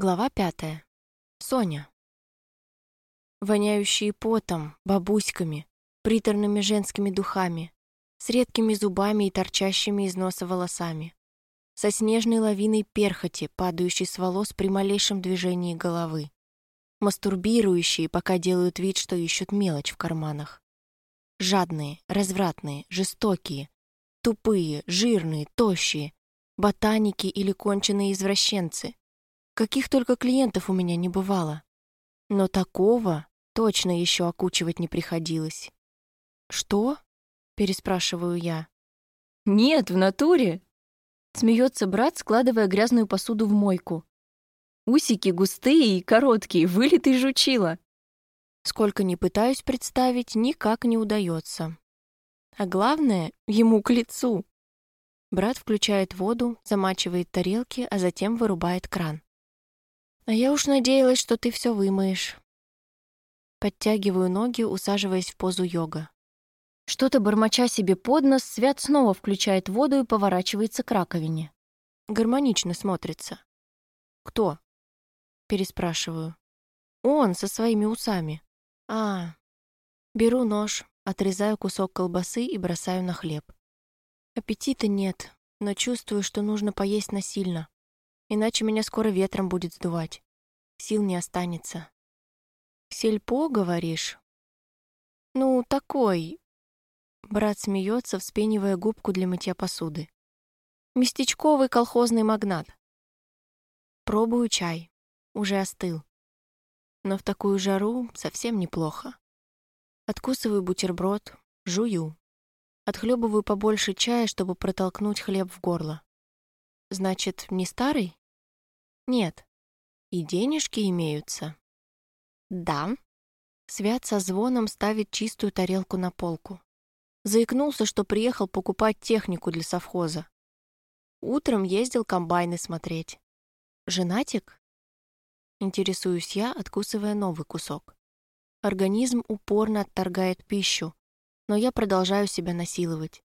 Глава пятая. Соня. Воняющие потом, бабуськами, приторными женскими духами, с редкими зубами и торчащими из носа волосами, со снежной лавиной перхоти, падающей с волос при малейшем движении головы, мастурбирующие, пока делают вид, что ищут мелочь в карманах. Жадные, развратные, жестокие, тупые, жирные, тощие, ботаники или конченые извращенцы, Каких только клиентов у меня не бывало. Но такого точно еще окучивать не приходилось. «Что?» — переспрашиваю я. «Нет, в натуре!» — смеется брат, складывая грязную посуду в мойку. «Усики густые и короткие, вылитый жучила!» Сколько ни пытаюсь представить, никак не удается. А главное, ему к лицу. Брат включает воду, замачивает тарелки, а затем вырубает кран. А я уж надеялась, что ты все вымоешь. Подтягиваю ноги, усаживаясь в позу йога. Что-то бормоча себе под нос, Свят снова включает воду и поворачивается к раковине. Гармонично смотрится. «Кто?» Переспрашиваю. «Он, со своими усами». «А, беру нож, отрезаю кусок колбасы и бросаю на хлеб. Аппетита нет, но чувствую, что нужно поесть насильно иначе меня скоро ветром будет сдувать. Сил не останется. «Сельпо, говоришь?» «Ну, такой...» Брат смеется, вспенивая губку для мытья посуды. «Местечковый колхозный магнат». Пробую чай. Уже остыл. Но в такую жару совсем неплохо. Откусываю бутерброд, жую. Отхлебываю побольше чая, чтобы протолкнуть хлеб в горло. Значит, не старый? Нет. И денежки имеются? Да. Свят со звоном ставит чистую тарелку на полку. Заикнулся, что приехал покупать технику для совхоза. Утром ездил комбайны смотреть. Женатик? Интересуюсь я, откусывая новый кусок. Организм упорно отторгает пищу, но я продолжаю себя насиловать.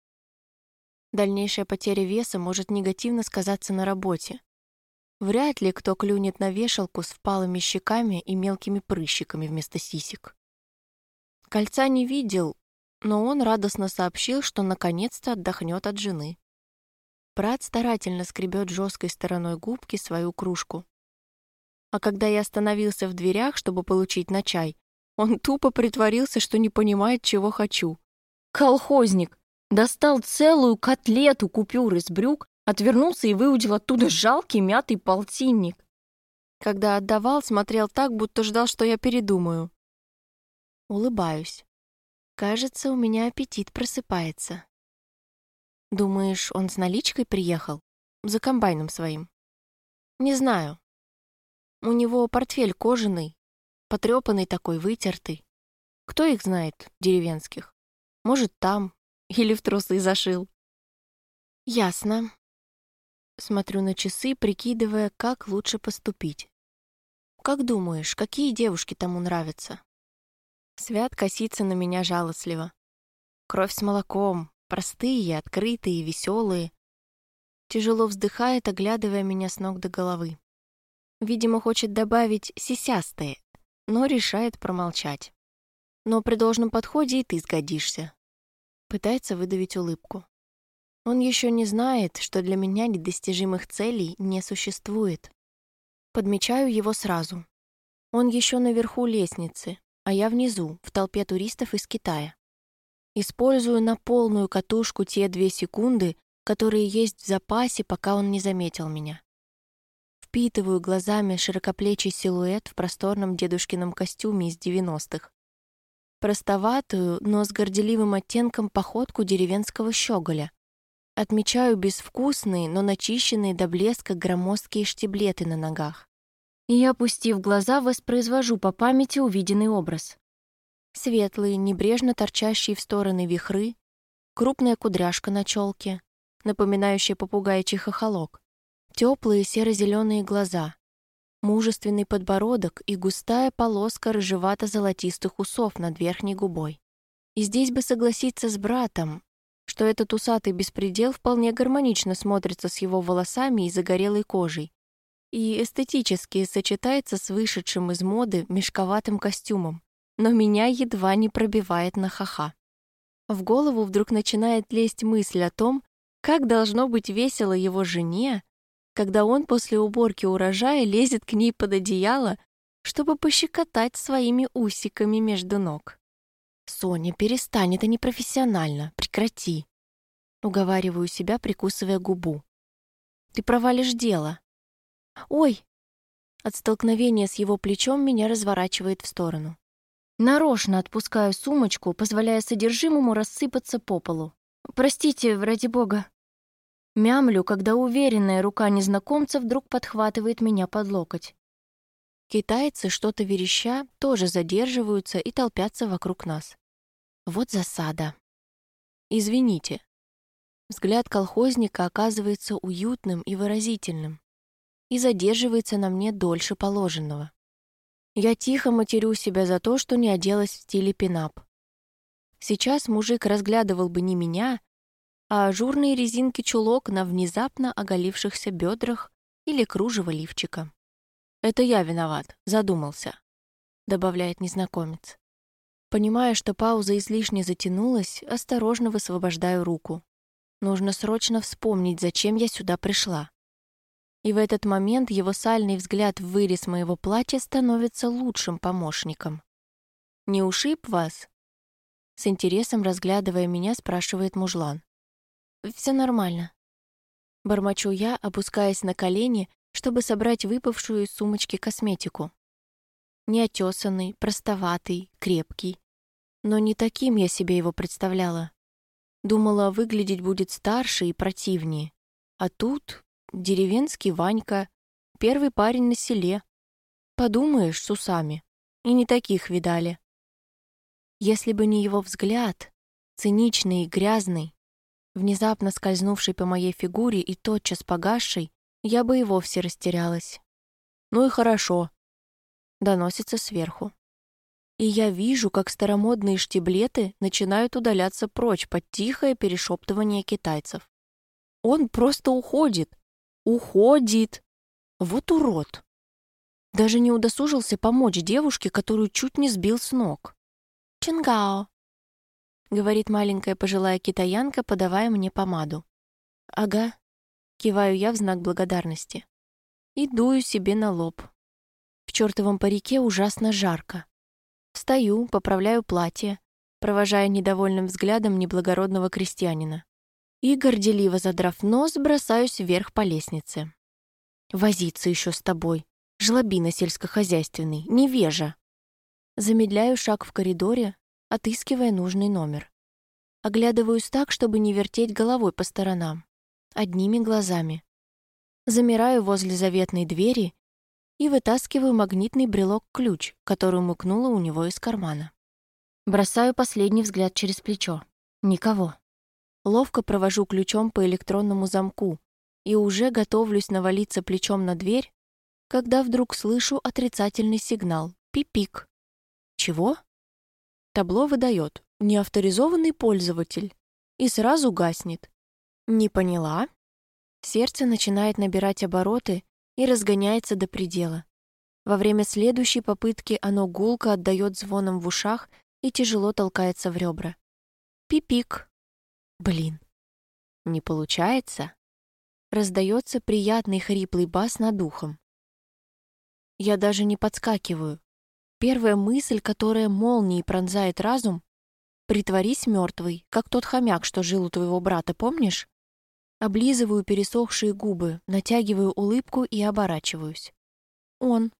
Дальнейшая потеря веса может негативно сказаться на работе, Вряд ли кто клюнет на вешалку с впалыми щеками и мелкими прыщиками вместо сисек. Кольца не видел, но он радостно сообщил, что наконец-то отдохнет от жены. Брат старательно скребет жесткой стороной губки свою кружку. А когда я остановился в дверях, чтобы получить на чай, он тупо притворился, что не понимает, чего хочу. «Колхозник! Достал целую котлету купюр из брюк Отвернулся и выудил оттуда жалкий мятый полтинник. Когда отдавал, смотрел так, будто ждал, что я передумаю. Улыбаюсь. Кажется, у меня аппетит просыпается. Думаешь, он с наличкой приехал? За комбайном своим? Не знаю. У него портфель кожаный, потрепанный такой, вытертый. Кто их знает, деревенских? Может, там, или в трусы зашил. Ясно. Смотрю на часы, прикидывая, как лучше поступить. «Как думаешь, какие девушки тому нравятся?» Свят косится на меня жалостливо. Кровь с молоком, простые, открытые, веселые. Тяжело вздыхает, оглядывая меня с ног до головы. Видимо, хочет добавить «сисястые», но решает промолчать. Но при должном подходе и ты сгодишься. Пытается выдавить улыбку. Он еще не знает, что для меня недостижимых целей не существует. Подмечаю его сразу. Он еще наверху лестницы, а я внизу, в толпе туристов из Китая. Использую на полную катушку те две секунды, которые есть в запасе, пока он не заметил меня. Впитываю глазами широкоплечий силуэт в просторном дедушкином костюме из 90-х. Простоватую, но с горделивым оттенком походку деревенского щеголя, Отмечаю безвкусные, но начищенные до блеска громоздкие штиблеты на ногах. И, опустив глаза, воспроизвожу по памяти увиденный образ. Светлые, небрежно торчащие в стороны вихры, крупная кудряшка на челке, напоминающая попугайчий хохолок, теплые серо-зеленые глаза, мужественный подбородок и густая полоска рыжевато-золотистых усов над верхней губой. И здесь бы согласиться с братом, что этот усатый беспредел вполне гармонично смотрится с его волосами и загорелой кожей. и эстетически сочетается с вышедшим из моды мешковатым костюмом, но меня едва не пробивает на ха-ха. В голову вдруг начинает лезть мысль о том, как должно быть весело его жене, когда он после уборки урожая лезет к ней под одеяло, чтобы пощекотать своими усиками между ног. «Соня, перестань, это непрофессионально, прекрати!» Уговариваю себя, прикусывая губу. «Ты провалишь дело!» «Ой!» От столкновения с его плечом меня разворачивает в сторону. Нарочно отпускаю сумочку, позволяя содержимому рассыпаться по полу. «Простите, ради бога». Мямлю, когда уверенная рука незнакомца вдруг подхватывает меня под локоть. Китайцы, что-то вереща, тоже задерживаются и толпятся вокруг нас. Вот засада. «Извините». Взгляд колхозника оказывается уютным и выразительным и задерживается на мне дольше положенного. Я тихо матерю себя за то, что не оделась в стиле пинап. Сейчас мужик разглядывал бы не меня, а ажурные резинки чулок на внезапно оголившихся бедрах или кружево лифчика. «Это я виноват, задумался», — добавляет незнакомец. Понимая, что пауза излишне затянулась, осторожно высвобождаю руку. Нужно срочно вспомнить, зачем я сюда пришла. И в этот момент его сальный взгляд в вырез моего платья становится лучшим помощником. «Не ушиб вас?» С интересом разглядывая меня, спрашивает мужлан. «Все нормально». Бормочу я, опускаясь на колени, чтобы собрать выпавшую из сумочки косметику. Неотесанный, простоватый, крепкий. Но не таким я себе его представляла. Думала, выглядеть будет старше и противнее. А тут деревенский Ванька, первый парень на селе. Подумаешь, с усами. И не таких видали. Если бы не его взгляд, циничный и грязный, внезапно скользнувший по моей фигуре и тотчас погасший, я бы и вовсе растерялась. «Ну и хорошо», — доносится сверху. И я вижу, как старомодные штиблеты начинают удаляться прочь под тихое перешептывание китайцев. Он просто уходит, Уходит. Вот урод. Даже не удосужился помочь девушке, которую чуть не сбил с ног. «Чингао», — говорит маленькая пожилая китаянка, подавая мне помаду. «Ага», — киваю я в знак благодарности. И дую себе на лоб. В чертовом парике ужасно жарко. Встаю, поправляю платье, провожая недовольным взглядом неблагородного крестьянина и, горделиво задрав нос, бросаюсь вверх по лестнице. «Возиться еще с тобой. Жлобина сельскохозяйственный, невежа». Замедляю шаг в коридоре, отыскивая нужный номер. Оглядываюсь так, чтобы не вертеть головой по сторонам. Одними глазами. Замираю возле заветной двери и вытаскиваю магнитный брелок-ключ, который умыкнула у него из кармана. Бросаю последний взгляд через плечо. Никого. Ловко провожу ключом по электронному замку и уже готовлюсь навалиться плечом на дверь, когда вдруг слышу отрицательный сигнал «Пипик». Чего? Табло выдает «Неавторизованный пользователь» и сразу гаснет. Не поняла? Сердце начинает набирать обороты и разгоняется до предела. Во время следующей попытки оно гулко отдает звоном в ушах и тяжело толкается в ребра. Пипик. Блин, не получается? Раздается приятный хриплый бас над ухом. Я даже не подскакиваю. Первая мысль, которая молнией пронзает разум — притворись мертвый, как тот хомяк, что жил у твоего брата, помнишь? Облизываю пересохшие губы, натягиваю улыбку и оборачиваюсь. Он.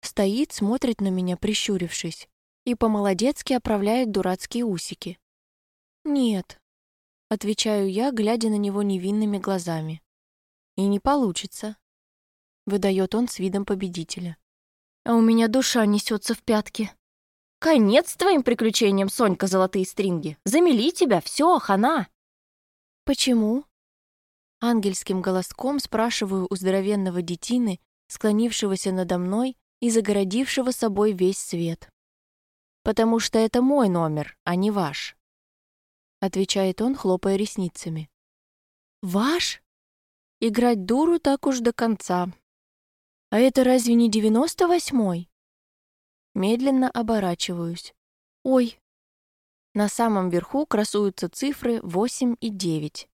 Стоит, смотрит на меня, прищурившись, и по-молодецки оправляет дурацкие усики. Нет, Отвечаю я, глядя на него невинными глазами. И не получится. Выдает он с видом победителя. А у меня душа несется в пятки. Конец твоим приключениям, Сонька, золотые стринги. Замели тебя, все, хана. Почему? Ангельским голоском спрашиваю у здоровенного детины, склонившегося надо мной и загородившего собой весь свет. «Потому что это мой номер, а не ваш», отвечает он, хлопая ресницами. Ваш? Играть дуру так уж до конца. А это разве не девяносто восьмой? Медленно оборачиваюсь. Ой. На самом верху красуются цифры 8 и 9.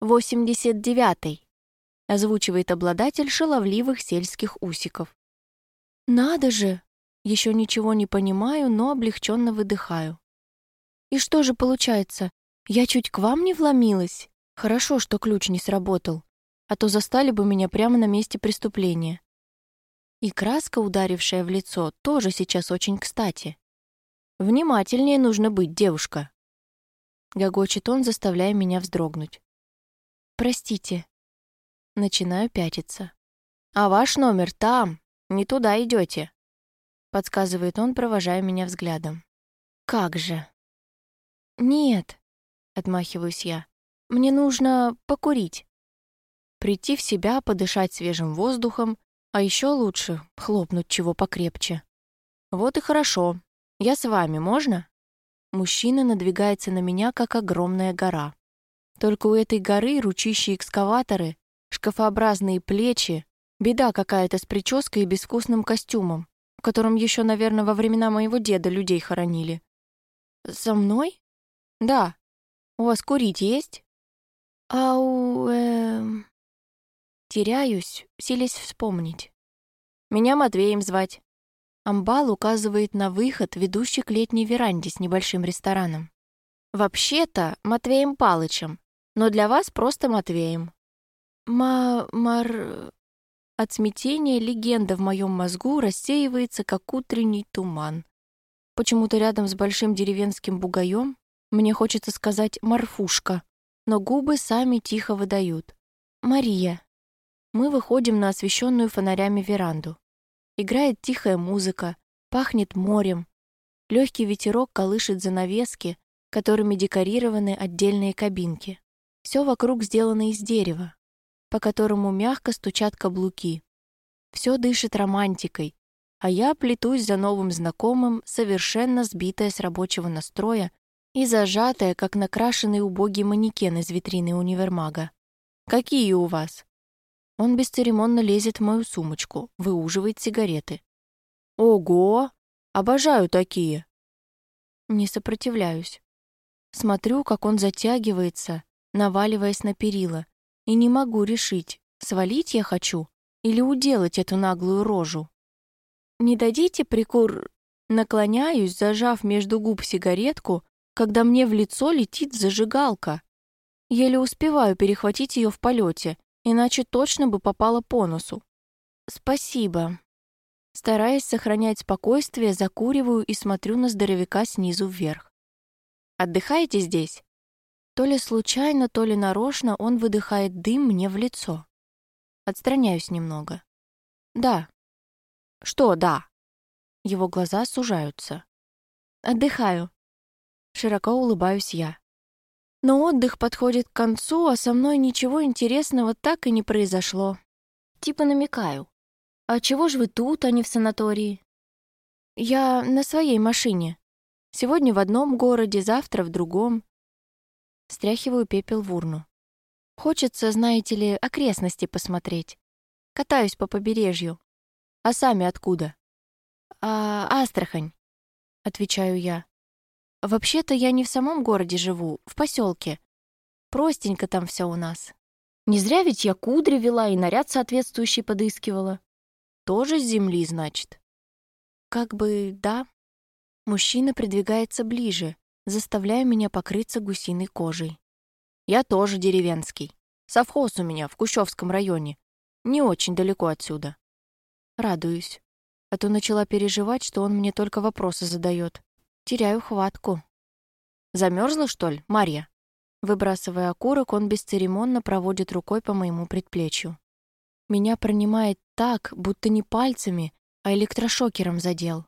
«Восемьдесят девятый», — озвучивает обладатель шаловливых сельских усиков. «Надо же!» Еще ничего не понимаю, но облегченно выдыхаю. «И что же получается? Я чуть к вам не вломилась? Хорошо, что ключ не сработал, а то застали бы меня прямо на месте преступления. И краска, ударившая в лицо, тоже сейчас очень кстати. Внимательнее нужно быть, девушка. Гогочет он, заставляя меня вздрогнуть. Простите. Начинаю пятиться. А ваш номер там, не туда идете. Подсказывает он, провожая меня взглядом. Как же? Нет, отмахиваюсь я. Мне нужно покурить. Прийти в себя, подышать свежим воздухом, а еще лучше хлопнуть чего покрепче. Вот и хорошо. Я с вами, можно? Мужчина надвигается на меня, как огромная гора. Только у этой горы ручищие экскаваторы, шкафообразные плечи, беда какая-то с прической и безвкусным костюмом, в котором еще, наверное, во времена моего деда людей хоронили. «Со мной?» «Да. У вас курить есть?» «Ау, эм...» Теряюсь, силясь вспомнить. «Меня Матвеем звать». Амбал указывает на выход, ведущий к летней веранде с небольшим рестораном. «Вообще-то Матвеем Палычем, но для вас просто Матвеем. Ма... мар... От смятения легенда в моем мозгу рассеивается, как утренний туман. Почему-то рядом с большим деревенским бугаем мне хочется сказать «Марфушка», но губы сами тихо выдают. «Мария». Мы выходим на освещенную фонарями веранду. Играет тихая музыка, пахнет морем. Легкий ветерок колышет занавески, которыми декорированы отдельные кабинки. Все вокруг сделано из дерева, по которому мягко стучат каблуки. Все дышит романтикой, а я плетусь за новым знакомым, совершенно сбитая с рабочего настроя и зажатая, как накрашенный убогий манекен из витрины универмага. «Какие у вас?» Он бесцеремонно лезет в мою сумочку, выуживает сигареты. «Ого! Обожаю такие!» Не сопротивляюсь. Смотрю, как он затягивается, наваливаясь на перила, и не могу решить, свалить я хочу или уделать эту наглую рожу. «Не дадите прикур...» Наклоняюсь, зажав между губ сигаретку, когда мне в лицо летит зажигалка. Еле успеваю перехватить ее в полете, иначе точно бы попала по носу. «Спасибо». Стараясь сохранять спокойствие, закуриваю и смотрю на здоровяка снизу вверх. «Отдыхаете здесь?» То ли случайно, то ли нарочно он выдыхает дым мне в лицо. Отстраняюсь немного. «Да». «Что «да»?» Его глаза сужаются. «Отдыхаю». Широко улыбаюсь я. Но отдых подходит к концу, а со мной ничего интересного так и не произошло. Типа намекаю. «А чего ж вы тут, а не в санатории?» «Я на своей машине. Сегодня в одном городе, завтра в другом. Стряхиваю пепел в урну. Хочется, знаете ли, окрестности посмотреть. Катаюсь по побережью. А сами откуда? А, Астрахань, отвечаю я. Вообще-то я не в самом городе живу, в поселке. Простенько там все у нас. Не зря ведь я кудри вела и наряд соответствующий подыскивала. Тоже с земли, значит. Как бы, да. Мужчина придвигается ближе, заставляя меня покрыться гусиной кожей. Я тоже деревенский. Совхоз у меня в Кущевском районе. Не очень далеко отсюда. Радуюсь. А то начала переживать, что он мне только вопросы задает. Теряю хватку. Замерзла, что ли, Марья? Выбрасывая окурок, он бесцеремонно проводит рукой по моему предплечью. Меня пронимает так, будто не пальцами, а электрошокером задел.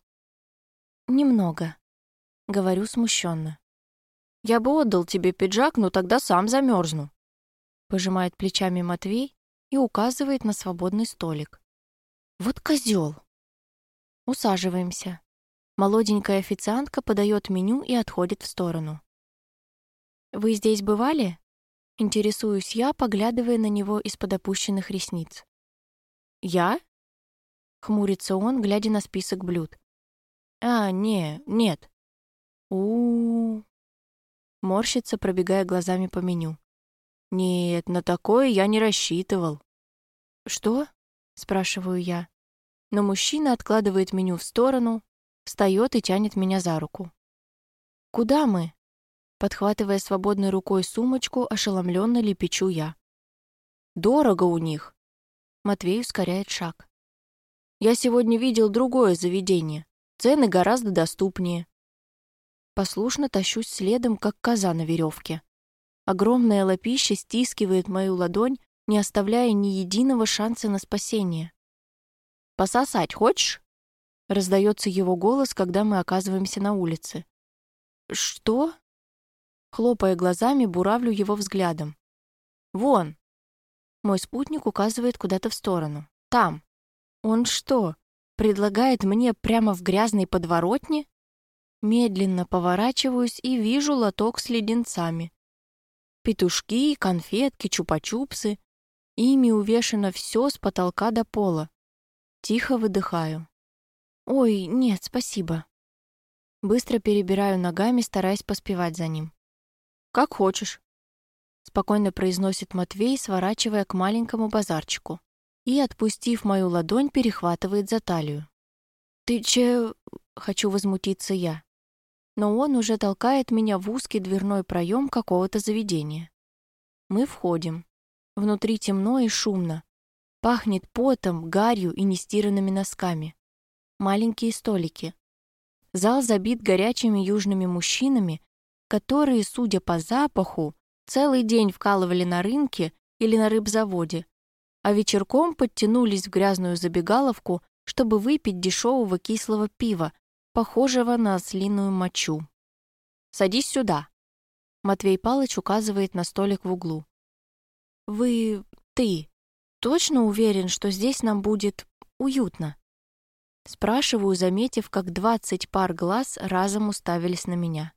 Немного. Говорю смущенно. «Я бы отдал тебе пиджак, но тогда сам замерзну». Пожимает плечами Матвей и указывает на свободный столик. «Вот козел. Усаживаемся. Молоденькая официантка подает меню и отходит в сторону. «Вы здесь бывали?» Интересуюсь я, поглядывая на него из-под опущенных ресниц. «Я? Хмурится он, глядя на список блюд. «А, не, нет». У, -у, -у. Морщится, пробегая глазами по меню. «Нет, на такое я не рассчитывал». «Что?» — спрашиваю я. Но мужчина откладывает меню в сторону, встает и тянет меня за руку. «Куда мы?» Подхватывая свободной рукой сумочку, ошеломленно лепечу я. «Дорого у них!» Матвей ускоряет шаг. «Я сегодня видел другое заведение. Цены гораздо доступнее». Послушно тащусь следом, как коза на веревке. Огромное лапище стискивает мою ладонь, не оставляя ни единого шанса на спасение. «Пососать хочешь?» Раздается его голос, когда мы оказываемся на улице. «Что?» Хлопая глазами, буравлю его взглядом. «Вон!» Мой спутник указывает куда-то в сторону. «Там!» «Он что, предлагает мне прямо в грязной подворотне?» Медленно поворачиваюсь и вижу лоток с леденцами. Петушки, конфетки, чупа-чупсы. Ими увешано все с потолка до пола. Тихо выдыхаю. «Ой, нет, спасибо». Быстро перебираю ногами, стараясь поспевать за ним. «Как хочешь», — спокойно произносит Матвей, сворачивая к маленькому базарчику. И, отпустив мою ладонь, перехватывает за талию. «Ты че...» — хочу возмутиться я. Но он уже толкает меня в узкий дверной проем какого-то заведения. Мы входим. Внутри темно и шумно. Пахнет потом, гарью и нестиранными носками. Маленькие столики. Зал забит горячими южными мужчинами, которые, судя по запаху, целый день вкалывали на рынке или на рыбзаводе, а вечерком подтянулись в грязную забегаловку, чтобы выпить дешевого кислого пива, похожего на ослиную мочу. «Садись сюда», — Матвей Палыч указывает на столик в углу. «Вы... ты...» точно уверен, что здесь нам будет уютно?» Спрашиваю, заметив, как двадцать пар глаз разом уставились на меня.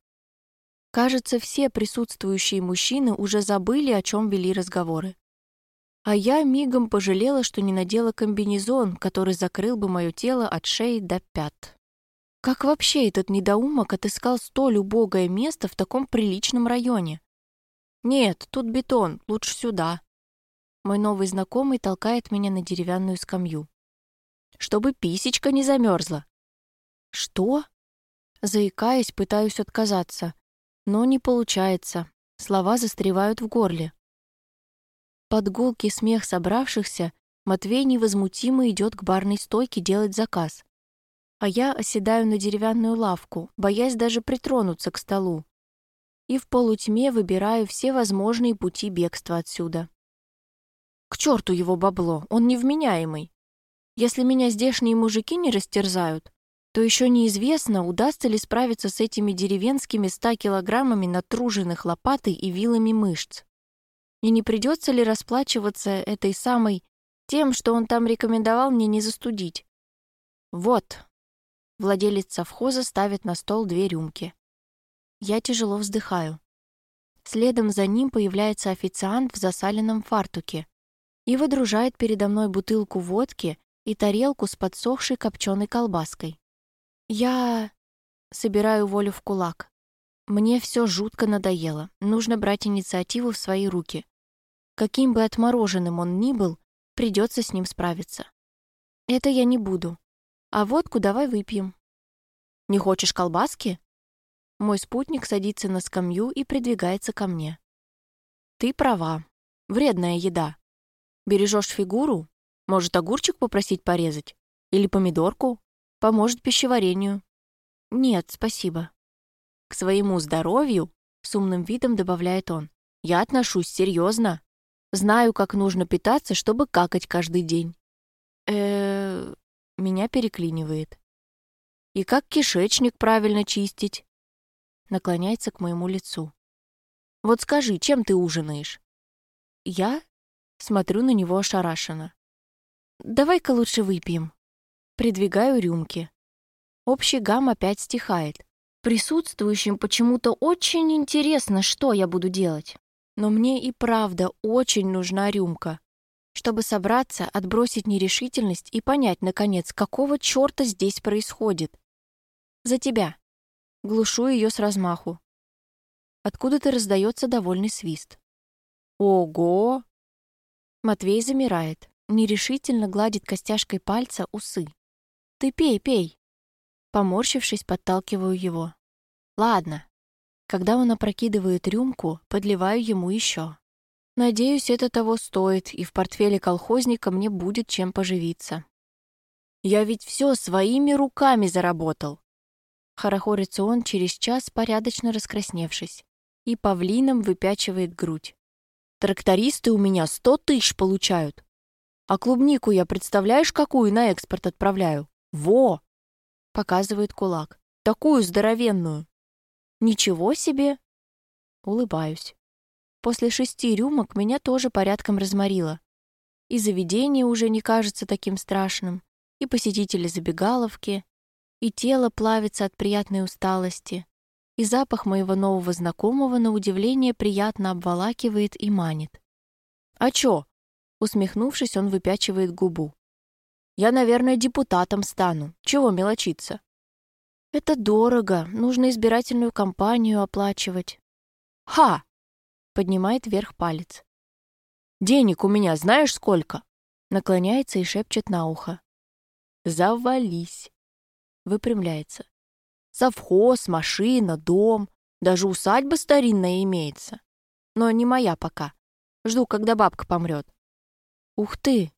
Кажется, все присутствующие мужчины уже забыли, о чем вели разговоры. А я мигом пожалела, что не надела комбинезон, который закрыл бы мое тело от шеи до пят. Как вообще этот недоумок отыскал столь убогое место в таком приличном районе? Нет, тут бетон, лучше сюда. Мой новый знакомый толкает меня на деревянную скамью. Чтобы писечка не замерзла. Что? Заикаясь, пытаюсь отказаться. Но не получается. Слова застревают в горле. Под гулкий смех собравшихся Матвей невозмутимо идет к барной стойке делать заказ. А я оседаю на деревянную лавку, боясь даже притронуться к столу. И в полутьме выбираю все возможные пути бегства отсюда. К черту его бабло, он невменяемый. Если меня здешние мужики не растерзают, то еще неизвестно, удастся ли справиться с этими деревенскими ста килограммами натруженных лопатой и вилами мышц. И не придется ли расплачиваться этой самой тем, что он там рекомендовал мне не застудить. Вот. Владелец совхоза ставит на стол две рюмки. Я тяжело вздыхаю. Следом за ним появляется официант в засаленном фартуке и выдружает передо мной бутылку водки и тарелку с подсохшей копченой колбаской. Я собираю волю в кулак. Мне все жутко надоело. Нужно брать инициативу в свои руки. Каким бы отмороженным он ни был, придется с ним справиться. Это я не буду. А водку давай выпьем. Не хочешь колбаски? Мой спутник садится на скамью и придвигается ко мне. Ты права. Вредная еда. Бережешь фигуру? Может, огурчик попросить порезать? Или помидорку? Поможет пищеварению. Нет, спасибо. К своему здоровью, с умным видом добавляет он, я отношусь серьезно. Знаю, как нужно питаться, чтобы какать каждый день. э меня переклинивает. И как кишечник правильно чистить? Наклоняется к моему лицу. Вот скажи, чем ты ужинаешь? Я Смотрю на него ошарашенно. «Давай-ка лучше выпьем». Придвигаю рюмки. Общий гам опять стихает. Присутствующим почему-то очень интересно, что я буду делать. Но мне и правда очень нужна рюмка. чтобы собраться, отбросить нерешительность и понять, наконец, какого черта здесь происходит. «За тебя!» Глушу ее с размаху. Откуда-то раздается довольный свист. «Ого!» Матвей замирает, нерешительно гладит костяшкой пальца усы. «Ты пей, пей!» Поморщившись, подталкиваю его. «Ладно». Когда он опрокидывает рюмку, подливаю ему еще. Надеюсь, это того стоит, и в портфеле колхозника мне будет чем поживиться. Я ведь все своими руками заработал. Хорохорится он через час, порядочно раскрасневшись, и павлином выпячивает грудь. Трактористы у меня сто тысяч получают. А клубнику я, представляешь, какую на экспорт отправляю? Во! Показывает кулак. Такую здоровенную. Ничего себе! Улыбаюсь. После шести рюмок меня тоже порядком разморило. И заведение уже не кажется таким страшным, и посетители забегаловки, и тело плавится от приятной усталости, и запах моего нового знакомого на удивление приятно обволакивает и манит. «А чё?» — усмехнувшись, он выпячивает губу. «Я, наверное, депутатом стану. Чего мелочиться?» «Это дорого. Нужно избирательную кампанию оплачивать». «Ха!» — поднимает вверх палец. «Денег у меня знаешь сколько?» Наклоняется и шепчет на ухо. «Завались!» Выпрямляется. Совхоз, машина, дом, даже усадьба старинная имеется. Но не моя пока. Жду, когда бабка помрет. Ух ты!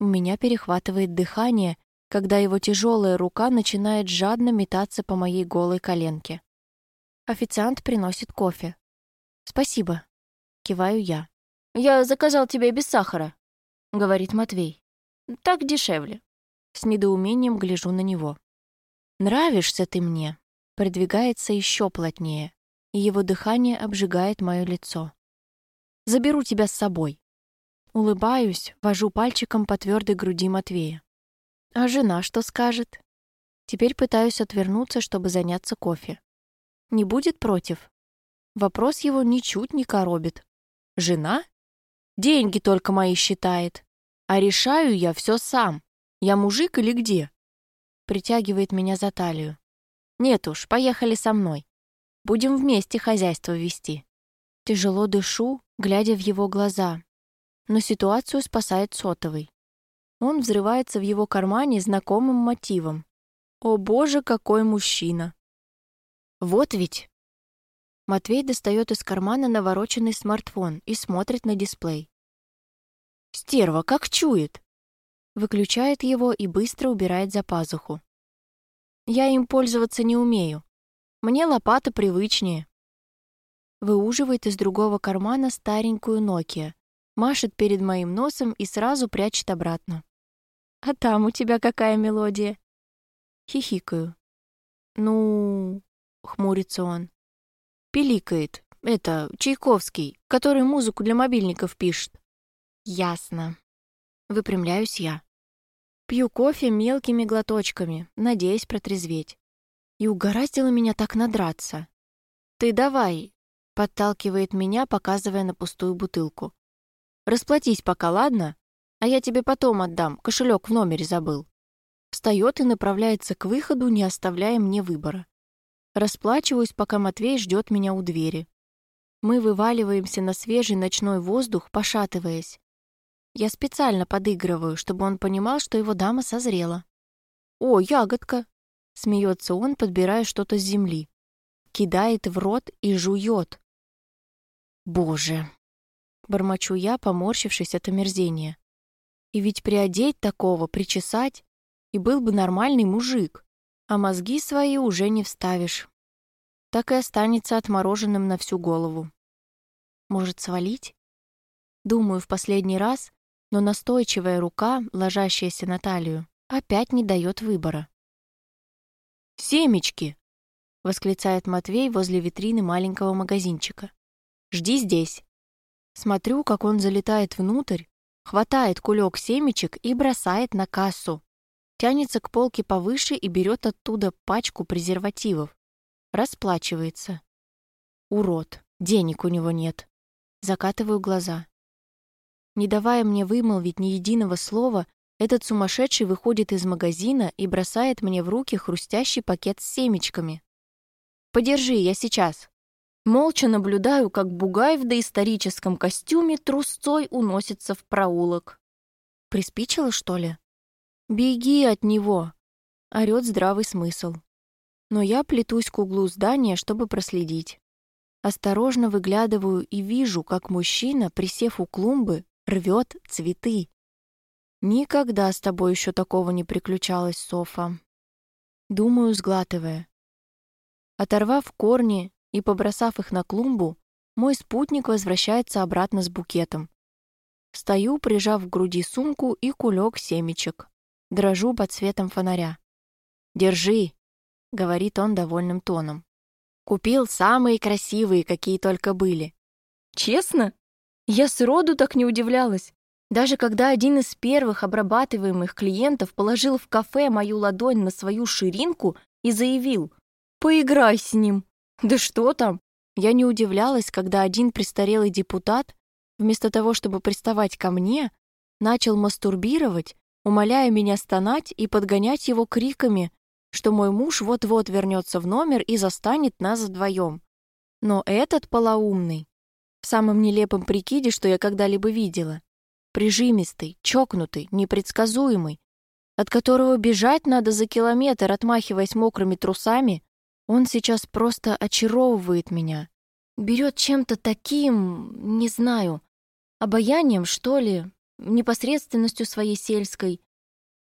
У меня перехватывает дыхание, когда его тяжелая рука начинает жадно метаться по моей голой коленке. Официант приносит кофе. «Спасибо», — киваю я. «Я заказал тебе без сахара», — говорит Матвей. «Так дешевле». С недоумением гляжу на него. «Нравишься ты мне», придвигается еще плотнее, и его дыхание обжигает мое лицо. «Заберу тебя с собой». Улыбаюсь, вожу пальчиком по твердой груди Матвея. «А жена что скажет?» Теперь пытаюсь отвернуться, чтобы заняться кофе. Не будет против? Вопрос его ничуть не коробит. «Жена? Деньги только мои считает. А решаю я все сам. Я мужик или где?» притягивает меня за талию. «Нет уж, поехали со мной. Будем вместе хозяйство вести». Тяжело дышу, глядя в его глаза. Но ситуацию спасает сотовый. Он взрывается в его кармане знакомым мотивом. «О боже, какой мужчина!» «Вот ведь!» Матвей достает из кармана навороченный смартфон и смотрит на дисплей. «Стерва, как чует!» Выключает его и быстро убирает за пазуху. Я им пользоваться не умею. Мне лопата привычнее. Выуживает из другого кармана старенькую Nokia, машет перед моим носом и сразу прячет обратно. «А там у тебя какая мелодия?» Хихикаю. «Ну...» — хмурится он. «Пиликает. Это, Чайковский, который музыку для мобильников пишет». «Ясно». Выпрямляюсь я. Пью кофе мелкими глоточками, надеясь протрезветь. И угораздило меня так надраться. «Ты давай», — подталкивает меня, показывая на пустую бутылку. «Расплатись пока, ладно? А я тебе потом отдам, кошелек в номере забыл». Встает и направляется к выходу, не оставляя мне выбора. Расплачиваюсь, пока Матвей ждет меня у двери. Мы вываливаемся на свежий ночной воздух, пошатываясь. Я специально подыгрываю, чтобы он понимал, что его дама созрела. «О, ягодка!» — смеется он, подбирая что-то с земли. Кидает в рот и жует. «Боже!» — бормочу я, поморщившись от омерзения. «И ведь приодеть такого, причесать, и был бы нормальный мужик, а мозги свои уже не вставишь. Так и останется отмороженным на всю голову. Может, свалить?» Думаю в последний раз, но настойчивая рука, ложащаяся на талию, опять не дает выбора. «Семечки!» — восклицает Матвей возле витрины маленького магазинчика. «Жди здесь». Смотрю, как он залетает внутрь, хватает кулек семечек и бросает на кассу. Тянется к полке повыше и берет оттуда пачку презервативов. Расплачивается. Урод, денег у него нет. Закатываю глаза. Не давая мне вымолвить ни единого слова, этот сумасшедший выходит из магазина и бросает мне в руки хрустящий пакет с семечками. «Подержи, я сейчас». Молча наблюдаю, как бугай в доисторическом костюме трусцой уносится в проулок. Приспичило, что ли? «Беги от него!» — орёт здравый смысл. Но я плетусь к углу здания, чтобы проследить. Осторожно выглядываю и вижу, как мужчина, присев у клумбы, рвет цветы. Никогда с тобой еще такого не приключалось, Софа. Думаю, сглатывая. Оторвав корни и побросав их на клумбу, мой спутник возвращается обратно с букетом. Стою, прижав к груди сумку и кулек семечек. Дрожу под светом фонаря. «Держи», — говорит он довольным тоном. «Купил самые красивые, какие только были». «Честно? Я сроду так не удивлялась. Даже когда один из первых обрабатываемых клиентов положил в кафе мою ладонь на свою ширинку и заявил «Поиграй с ним». Да что там? Я не удивлялась, когда один престарелый депутат, вместо того, чтобы приставать ко мне, начал мастурбировать, умоляя меня стонать и подгонять его криками, что мой муж вот-вот вернется в номер и застанет нас вдвоем. Но этот полоумный, в самом нелепом прикиде, что я когда-либо видела, прижимистый, чокнутый, непредсказуемый, от которого бежать надо за километр, отмахиваясь мокрыми трусами, он сейчас просто очаровывает меня. Берет чем-то таким, не знаю, обаянием, что ли, непосредственностью своей сельской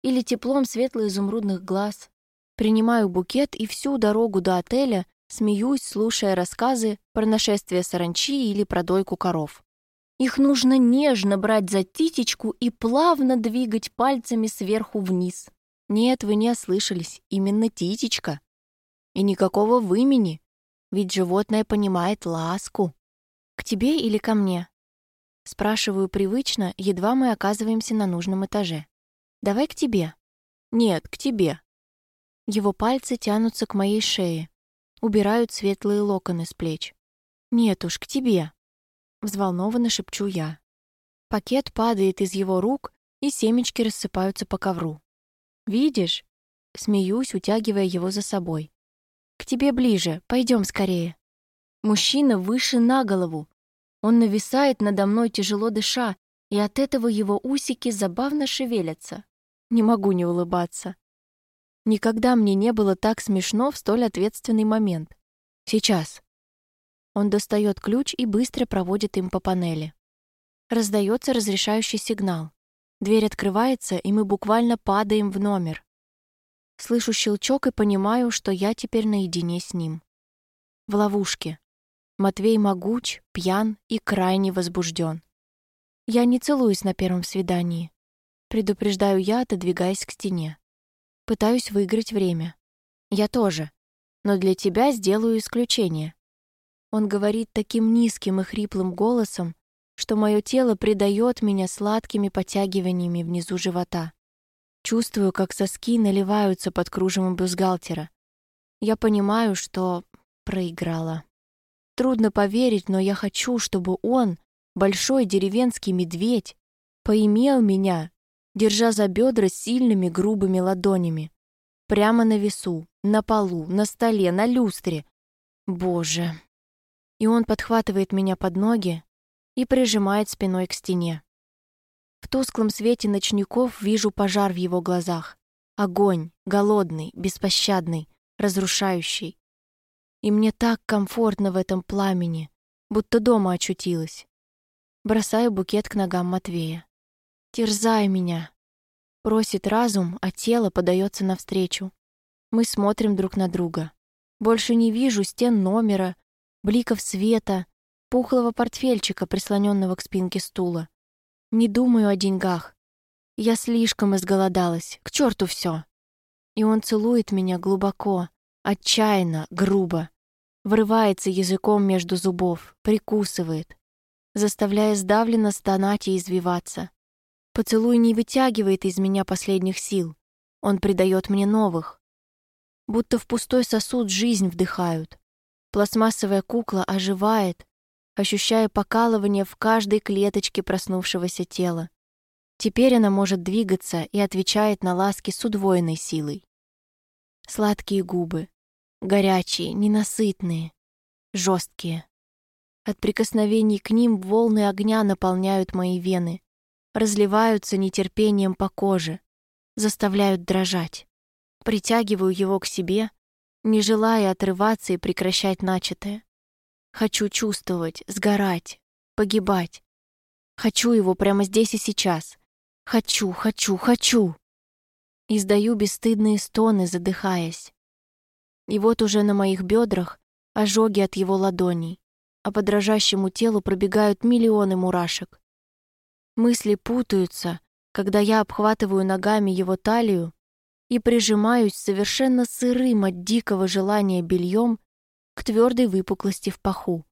или теплом светло-изумрудных глаз. Принимаю букет и всю дорогу до отеля смеюсь, слушая рассказы про нашествие саранчи или про дойку коров. Их нужно нежно брать за титечку и плавно двигать пальцами сверху вниз. Нет, вы не ослышались, именно титечка. И никакого вымени, ведь животное понимает ласку. К тебе или ко мне? Спрашиваю привычно, едва мы оказываемся на нужном этаже. Давай к тебе. Нет, к тебе. Его пальцы тянутся к моей шее, убирают светлые локоны с плеч. Нет уж, к тебе. Взволнованно шепчу я. Пакет падает из его рук, и семечки рассыпаются по ковру. «Видишь?» Смеюсь, утягивая его за собой. «К тебе ближе, пойдем скорее». Мужчина выше на голову. Он нависает надо мной, тяжело дыша, и от этого его усики забавно шевелятся. Не могу не улыбаться. Никогда мне не было так смешно в столь ответственный момент. Сейчас. Он достает ключ и быстро проводит им по панели. Раздается разрешающий сигнал. Дверь открывается, и мы буквально падаем в номер. Слышу щелчок и понимаю, что я теперь наедине с ним. В ловушке. Матвей могуч, пьян и крайне возбужден. Я не целуюсь на первом свидании. Предупреждаю я, отодвигаясь к стене. Пытаюсь выиграть время. Я тоже. Но для тебя сделаю исключение. Он говорит таким низким и хриплым голосом, что мое тело предает меня сладкими потягиваниями внизу живота. Чувствую, как соски наливаются под кружевом бюстгальтера. Я понимаю, что проиграла. Трудно поверить, но я хочу, чтобы он, большой деревенский медведь, поимел меня, держа за бедра сильными грубыми ладонями. Прямо на весу, на полу, на столе, на люстре. Боже и он подхватывает меня под ноги и прижимает спиной к стене. В тусклом свете ночников вижу пожар в его глазах. Огонь, голодный, беспощадный, разрушающий. И мне так комфортно в этом пламени, будто дома очутилась. Бросаю букет к ногам Матвея. «Терзай меня!» Просит разум, а тело подается навстречу. Мы смотрим друг на друга. Больше не вижу стен номера, бликов света, пухлого портфельчика, прислоненного к спинке стула. Не думаю о деньгах. Я слишком изголодалась, к черту все. И он целует меня глубоко, отчаянно, грубо. Врывается языком между зубов, прикусывает, заставляя сдавленно стонать и извиваться. Поцелуй не вытягивает из меня последних сил. Он придает мне новых. Будто в пустой сосуд жизнь вдыхают. Пластмассовая кукла оживает, ощущая покалывание в каждой клеточке проснувшегося тела. Теперь она может двигаться и отвечает на ласки с удвоенной силой. Сладкие губы, горячие, ненасытные, жесткие. От прикосновений к ним волны огня наполняют мои вены, разливаются нетерпением по коже, заставляют дрожать. Притягиваю его к себе, не желая отрываться и прекращать начатое. Хочу чувствовать, сгорать, погибать. Хочу его прямо здесь и сейчас. Хочу, хочу, хочу. Издаю бесстыдные стоны, задыхаясь. И вот уже на моих бедрах ожоги от его ладоней, а по дрожащему телу пробегают миллионы мурашек. Мысли путаются, когда я обхватываю ногами его талию и прижимаюсь совершенно сырым от дикого желания бельем к твердой выпуклости в паху.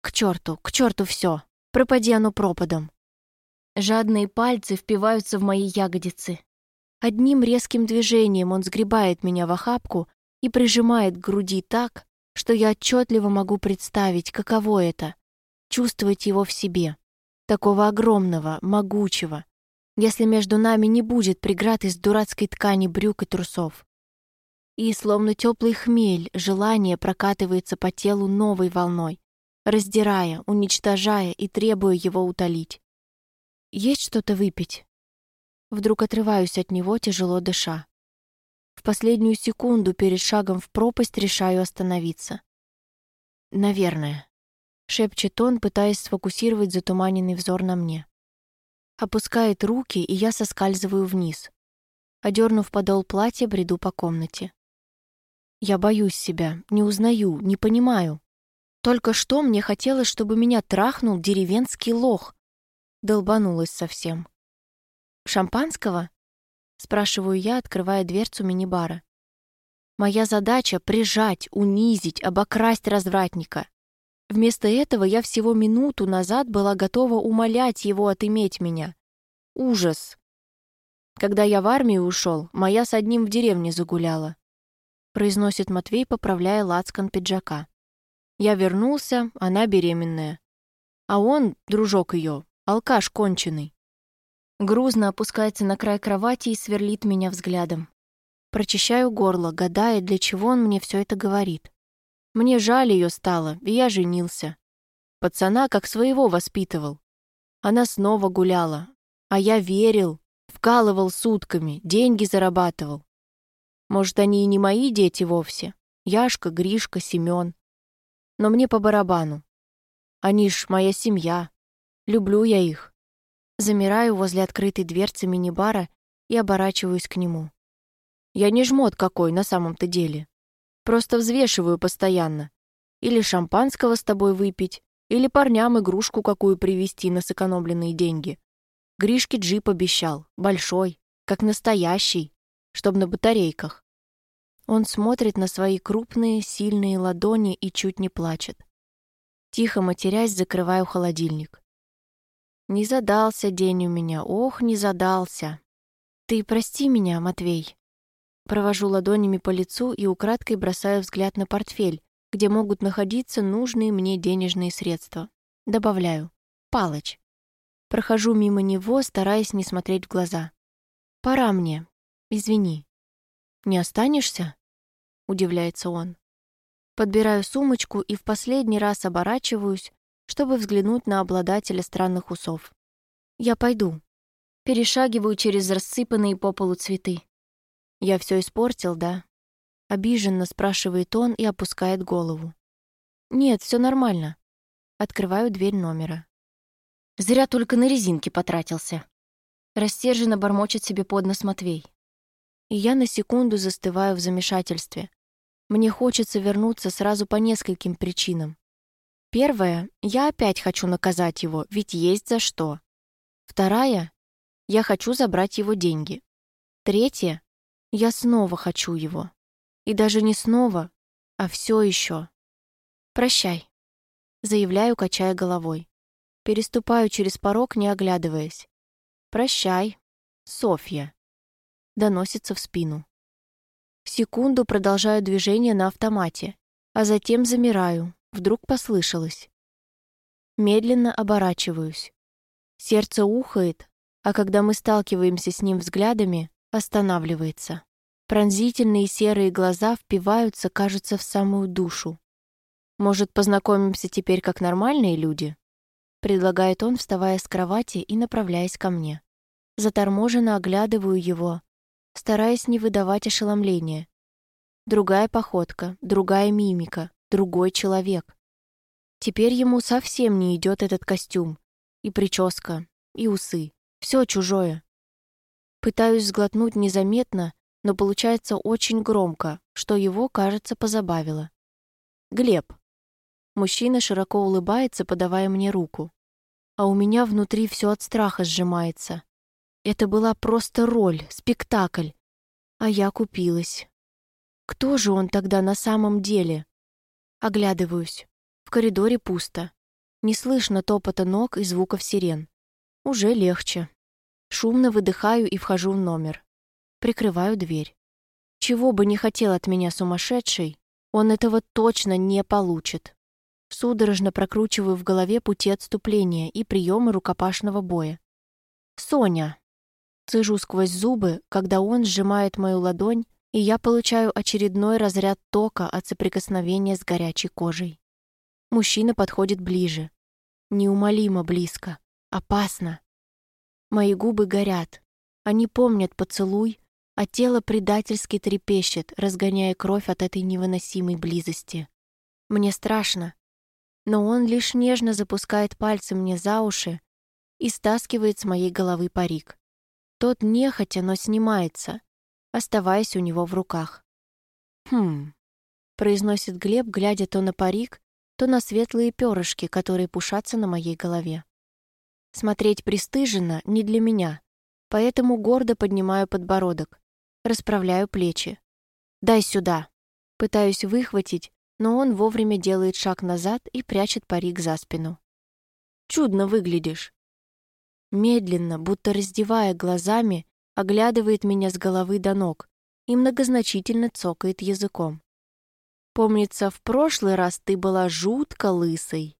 К черту, к черту все, пропади оно пропадом. Жадные пальцы впиваются в мои ягодицы. Одним резким движением он сгребает меня в охапку и прижимает к груди так, что я отчетливо могу представить, каково это — чувствовать его в себе, такого огромного, могучего, если между нами не будет преград из дурацкой ткани брюк и трусов. И, словно теплый хмель, желание прокатывается по телу новой волной, раздирая, уничтожая и требуя его утолить. «Есть что-то выпить?» Вдруг отрываюсь от него, тяжело дыша. В последнюю секунду перед шагом в пропасть решаю остановиться. «Наверное», — шепчет он, пытаясь сфокусировать затуманенный взор на мне. Опускает руки, и я соскальзываю вниз. Одернув подол платья, бреду по комнате. Я боюсь себя, не узнаю, не понимаю. Только что мне хотелось, чтобы меня трахнул деревенский лох. Долбанулась совсем. «Шампанского?» — спрашиваю я, открывая дверцу мини-бара. Моя задача — прижать, унизить, обокрасть развратника. Вместо этого я всего минуту назад была готова умолять его отыметь меня. Ужас. Когда я в армию ушел, моя с одним в деревне загуляла. Произносит Матвей, поправляя лацкан пиджака. Я вернулся, она беременная. А он, дружок ее, алкаш конченый. Грузно опускается на край кровати и сверлит меня взглядом. Прочищаю горло, гадая, для чего он мне все это говорит. Мне жаль ее стало, и я женился. Пацана как своего воспитывал. Она снова гуляла. А я верил, вкалывал сутками, деньги зарабатывал. Может, они и не мои дети вовсе. Яшка, Гришка, Семен. Но мне по барабану. Они ж моя семья. Люблю я их. Замираю возле открытой дверцы мини-бара и оборачиваюсь к нему. Я не жмот какой на самом-то деле. Просто взвешиваю постоянно. Или шампанского с тобой выпить, или парням игрушку какую привезти на сэкономленные деньги. Гришке джип обещал, большой, как настоящий, чтоб на батарейках. Он смотрит на свои крупные, сильные ладони и чуть не плачет. Тихо матерясь, закрываю холодильник. Не задался день у меня, ох, не задался. Ты прости меня, Матвей. Провожу ладонями по лицу и украдкой бросаю взгляд на портфель, где могут находиться нужные мне денежные средства. Добавляю. Палыч. Прохожу мимо него, стараясь не смотреть в глаза. «Пора мне. Извини». «Не останешься?» — удивляется он. Подбираю сумочку и в последний раз оборачиваюсь, чтобы взглянуть на обладателя странных усов. «Я пойду». Перешагиваю через рассыпанные по полу цветы. «Я все испортил, да?» Обиженно спрашивает он и опускает голову. «Нет, все нормально». Открываю дверь номера. Зря только на резинке потратился. Растерженно бормочет себе под нос Матвей. И я на секунду застываю в замешательстве. Мне хочется вернуться сразу по нескольким причинам. Первая — я опять хочу наказать его, ведь есть за что. Вторая — я хочу забрать его деньги. Третья я снова хочу его. И даже не снова, а все еще. «Прощай», — заявляю, качая головой. Переступаю через порог, не оглядываясь. «Прощай, Софья», — доносится в спину. Секунду продолжаю движение на автомате, а затем замираю. Вдруг послышалось. Медленно оборачиваюсь. Сердце ухает, а когда мы сталкиваемся с ним взглядами, останавливается. Пронзительные серые глаза впиваются, кажется, в самую душу. «Может, познакомимся теперь как нормальные люди?» Предлагает он, вставая с кровати и направляясь ко мне. Заторможенно оглядываю его, стараясь не выдавать ошеломления. Другая походка, другая мимика, другой человек. Теперь ему совсем не идет этот костюм. И прическа, и усы. Все чужое. Пытаюсь сглотнуть незаметно, но получается очень громко, что его, кажется, позабавило. «Глеб». Мужчина широко улыбается, подавая мне руку. А у меня внутри все от страха сжимается. Это была просто роль, спектакль. А я купилась. Кто же он тогда на самом деле? Оглядываюсь. В коридоре пусто. Не слышно топота ног и звуков сирен. Уже легче. Шумно выдыхаю и вхожу в номер. Прикрываю дверь. Чего бы не хотел от меня сумасшедший, он этого точно не получит. Судорожно прокручиваю в голове пути отступления и приемы рукопашного боя. «Соня!» Цежу сквозь зубы, когда он сжимает мою ладонь, и я получаю очередной разряд тока от соприкосновения с горячей кожей. Мужчина подходит ближе. Неумолимо близко. Опасно. Мои губы горят. Они помнят поцелуй, а тело предательски трепещет, разгоняя кровь от этой невыносимой близости. Мне страшно, но он лишь нежно запускает пальцы мне за уши и стаскивает с моей головы парик. Тот нехотя, но снимается, оставаясь у него в руках. «Хм», — произносит Глеб, глядя то на парик, то на светлые перышки, которые пушатся на моей голове. Смотреть пристыженно не для меня, поэтому гордо поднимаю подбородок, расправляю плечи. «Дай сюда!» Пытаюсь выхватить, но он вовремя делает шаг назад и прячет парик за спину. «Чудно выглядишь!» Медленно, будто раздевая глазами, оглядывает меня с головы до ног и многозначительно цокает языком. «Помнится, в прошлый раз ты была жутко лысой».